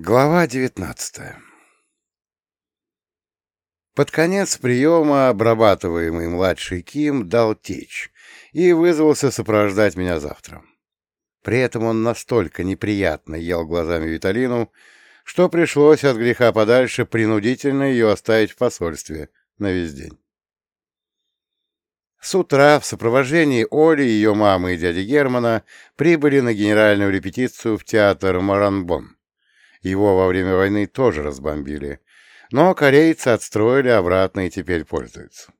Глава девятнадцатая Под конец приема обрабатываемый младший Ким дал течь и вызвался сопровождать меня завтра. При этом он настолько неприятно ел глазами Виталину, что пришлось от греха подальше принудительно ее оставить в посольстве на весь день. С утра в сопровождении Оли, ее мамы и дяди Германа прибыли на генеральную репетицию в театр Маранбон. Его во время войны тоже разбомбили, но корейцы отстроили обратно и теперь пользуются.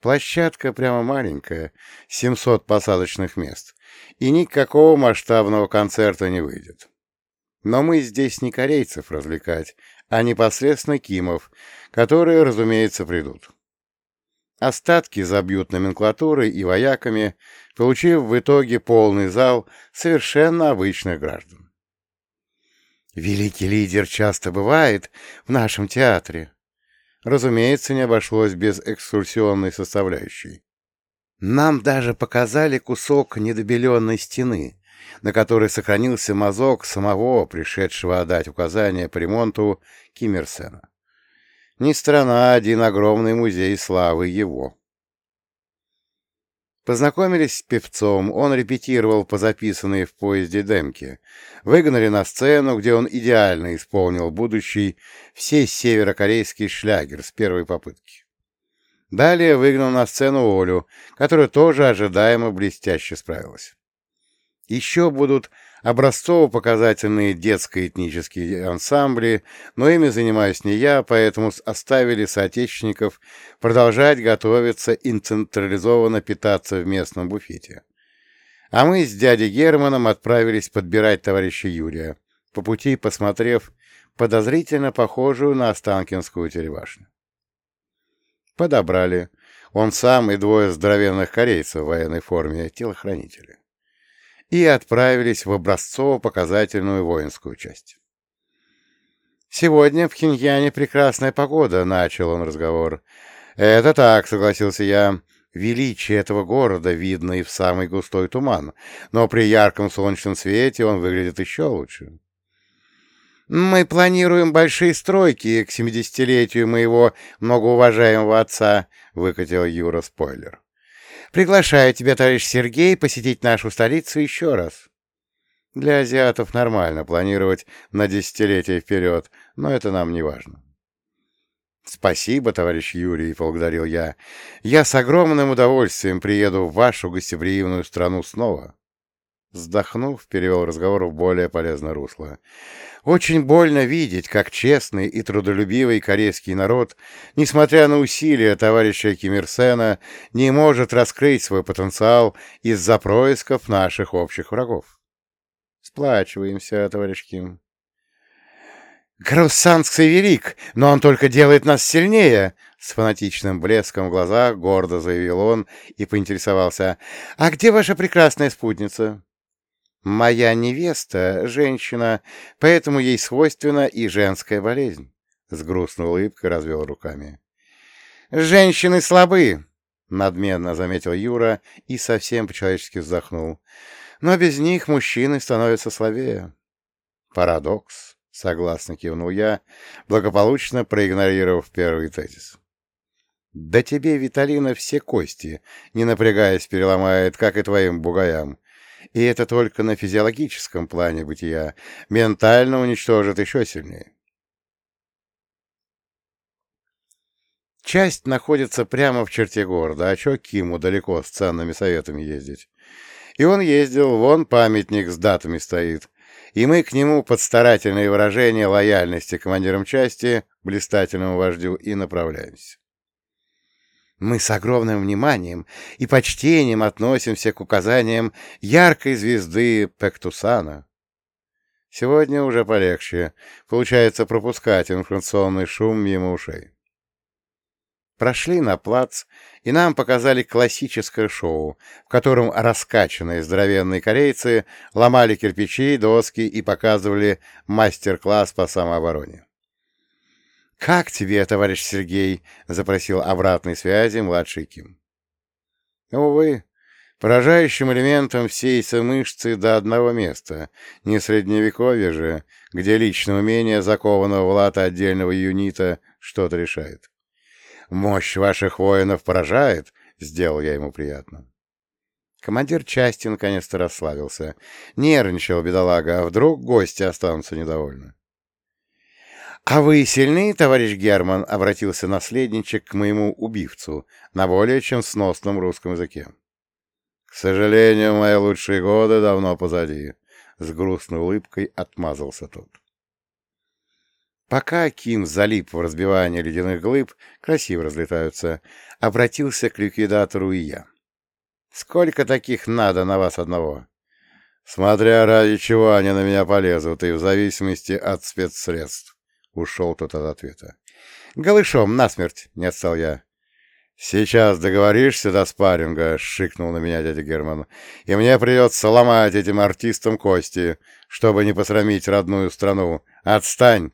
Площадка прямо маленькая, 700 посадочных мест, и никакого масштабного концерта не выйдет. Но мы здесь не корейцев развлекать, а непосредственно Кимов, которые, разумеется, придут. Остатки забьют номенклатурой и вояками, получив в итоге полный зал совершенно обычных граждан. Великий лидер часто бывает в нашем театре. Разумеется, не обошлось без экскурсионной составляющей. Нам даже показали кусок недобеленной стены, на которой сохранился мазок самого, пришедшего отдать указания по ремонту Киммерсена. Не страна, один огромный музей славы его. Познакомились с певцом, он репетировал по записанной в поезде демке. Выгнали на сцену, где он идеально исполнил будущий все северокорейский шлягер с первой попытки. Далее выгнал на сцену Олю, которая тоже ожидаемо блестяще справилась. Еще будут образцово-показательные детско-этнические ансамбли, но ими занимаюсь не я, поэтому оставили соотечественников продолжать готовиться и централизованно питаться в местном буфете. А мы с дядей Германом отправились подбирать товарища Юрия, по пути посмотрев подозрительно похожую на Останкинскую телебашню. Подобрали. Он сам и двое здоровенных корейцев в военной форме, телохранители и отправились в образцово-показательную воинскую часть. «Сегодня в Хиньяне прекрасная погода», — начал он разговор. «Это так», — согласился я. «Величие этого города видно и в самый густой туман, но при ярком солнечном свете он выглядит еще лучше». «Мы планируем большие стройки к семидесятилетию моего многоуважаемого отца», — выкатил Юра спойлер. Приглашаю тебя, товарищ Сергей, посетить нашу столицу еще раз. Для азиатов нормально планировать на десятилетия вперед, но это нам не важно. «Спасибо, товарищ Юрий», — поблагодарил я. «Я с огромным удовольствием приеду в вашу гостеприимную страну снова». Вздохнув, перевел разговор в более полезное русло. Очень больно видеть, как честный и трудолюбивый корейский народ, несмотря на усилия товарища Ким Ир Сена, не может раскрыть свой потенциал из-за происков наших общих врагов. Сплачиваемся, товарищ Ким. «Крусанск велик, но он только делает нас сильнее!» С фанатичным блеском в глазах гордо заявил он и поинтересовался. «А где ваша прекрасная спутница?» Моя невеста — женщина, поэтому ей свойственна и женская болезнь. С грустной улыбкой развел руками. «Женщины слабы!» — надменно заметил Юра и совсем по-человечески вздохнул. «Но без них мужчины становятся слабее». «Парадокс», — согласно кивнул я, благополучно проигнорировав первый тезис. «Да тебе, Виталина, все кости, не напрягаясь, переломает, как и твоим бугаям. И это только на физиологическом плане бытия. Ментально уничтожит еще сильнее. Часть находится прямо в черте города, а чё Киму далеко с ценными советами ездить? И он ездил, вон памятник с датами стоит. И мы к нему под старательные выражения лояльности командирам части, блистательному вождю, и направляемся. Мы с огромным вниманием и почтением относимся к указаниям яркой звезды Пектусана. Сегодня уже полегче. Получается пропускать информационный шум мимо ушей. Прошли на плац, и нам показали классическое шоу, в котором раскачанные здоровенные корейцы ломали кирпичи, доски и показывали мастер-класс по самообороне. «Как тебе, товарищ Сергей?» — запросил обратной связи младший Ким. Увы, Поражающим элементом всейся мышцы до одного места, не средневековье же, где личное умение закованного в лата отдельного юнита что-то решает. Мощь ваших воинов поражает, сделал я ему приятно. Командир части наконец-то расслабился. Нервничал бедолага, а вдруг гости останутся недовольны. — А вы сильны, товарищ Герман? — обратился наследничек к моему убивцу на более чем сносном русском языке. — К сожалению, мои лучшие годы давно позади. С грустной улыбкой отмазался тот. Пока Ким залип в разбивание ледяных глыб, красиво разлетаются, обратился к ликвидатору и я. Сколько таких надо на вас одного? Смотря ради чего они на меня полезут, и в зависимости от спецсредств. Ушел тот от ответа. Голышом, насмерть, не отстал я. «Сейчас договоришься до спарринга», — шикнул на меня дядя Герман, «и мне придется ломать этим артистам кости, чтобы не посрамить родную страну. Отстань!»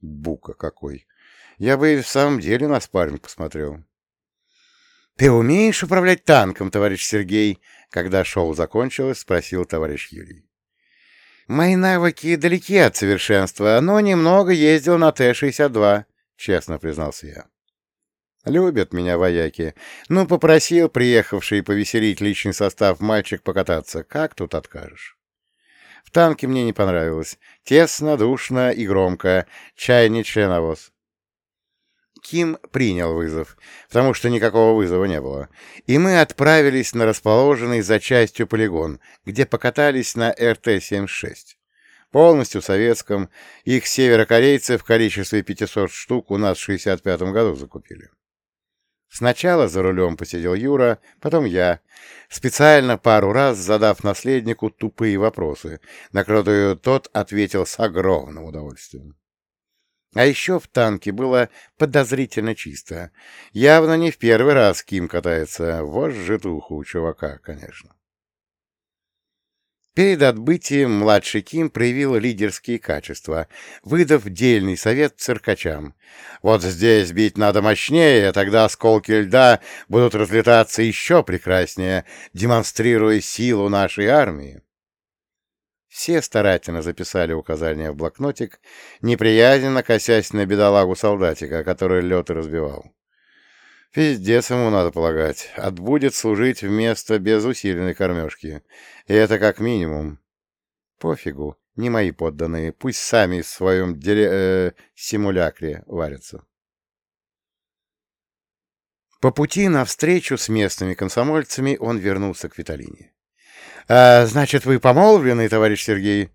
Бука какой! Я бы и в самом деле на спарринг посмотрел. — Ты умеешь управлять танком, товарищ Сергей? Когда шоу закончилось, спросил товарищ Юрий. — Мои навыки далеки от совершенства, но немного ездил на Т-62, честно признался я. Любят меня вояки. Ну, попросил приехавший повеселить личный состав мальчик покататься. Как тут откажешь? В танке мне не понравилось. Тесно, душно и громко. Чай не членовоз. Ким принял вызов, потому что никакого вызова не было, и мы отправились на расположенный за частью полигон, где покатались на РТ-76. Полностью советском, их северокорейцы в количестве 500 штук у нас в 65 году закупили. Сначала за рулем посидел Юра, потом я, специально пару раз задав наследнику тупые вопросы, на которые тот ответил с огромным удовольствием. А еще в танке было подозрительно чисто. Явно не в первый раз Ким катается. Вот житуха у чувака, конечно. Перед отбытием младший Ким проявил лидерские качества, выдав дельный совет циркачам. Вот здесь бить надо мощнее, тогда осколки льда будут разлетаться еще прекраснее, демонстрируя силу нашей армии. Все старательно записали указания в блокнотик, неприязненно косясь на бедолагу солдатика, который лед разбивал. Пиздец ему, надо полагать. Отбудет служить вместо без усиленной кормежки. И это как минимум. Пофигу, не мои подданные, пусть сами в своем деле, э, симулякре варятся. По пути навстречу с местными комсомольцами он вернулся к Виталине. «А, «Значит, вы помолвлены, товарищ Сергей?»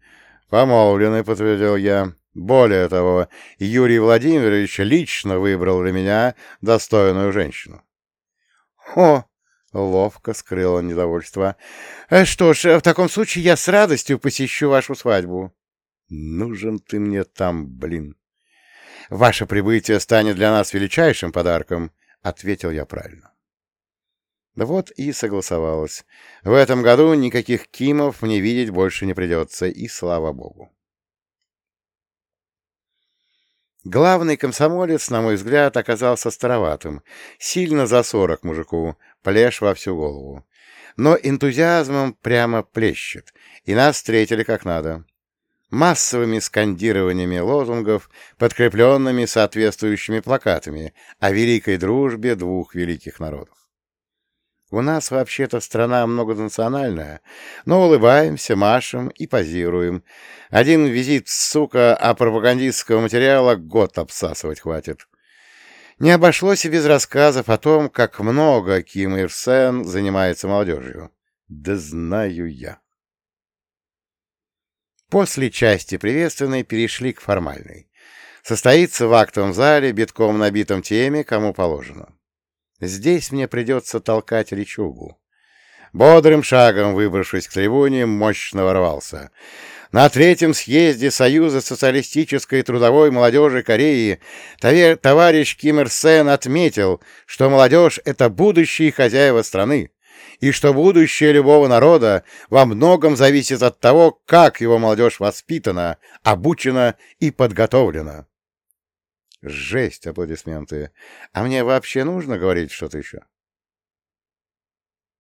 «Помолвлены», — подтвердил я. «Более того, Юрий Владимирович лично выбрал для меня достойную женщину». «О!» — ловко скрыл он недовольство. «Э, «Что ж, в таком случае я с радостью посещу вашу свадьбу». «Нужен ты мне там, блин!» «Ваше прибытие станет для нас величайшим подарком», — ответил я правильно. Вот и согласовалось. В этом году никаких Кимов мне видеть больше не придется, и слава богу. Главный комсомолец, на мой взгляд, оказался староватым, сильно за сорок мужику, плешь во всю голову. Но энтузиазмом прямо плещет, и нас встретили как надо. Массовыми скандированиями лозунгов, подкрепленными соответствующими плакатами о великой дружбе двух великих народов. У нас вообще-то страна многонациональная, но улыбаемся, машем и позируем. Один визит, сука, а пропагандистского материала год обсасывать хватит. Не обошлось и без рассказов о том, как много Ким Ир Сен занимается молодежью. Да знаю я. После части приветственной перешли к формальной. Состоится в актовом зале, битком набитом теми, кому положено. Здесь мне придется толкать речугу. Бодрым шагом, выбравшись к трибуне, мощно ворвался. На третьем съезде Союза социалистической трудовой молодежи Кореи товарищ Ким Ир Сен отметил, что молодежь — это будущие хозяева страны, и что будущее любого народа во многом зависит от того, как его молодежь воспитана, обучена и подготовлена. Жесть, аплодисменты. А мне вообще нужно говорить что-то еще?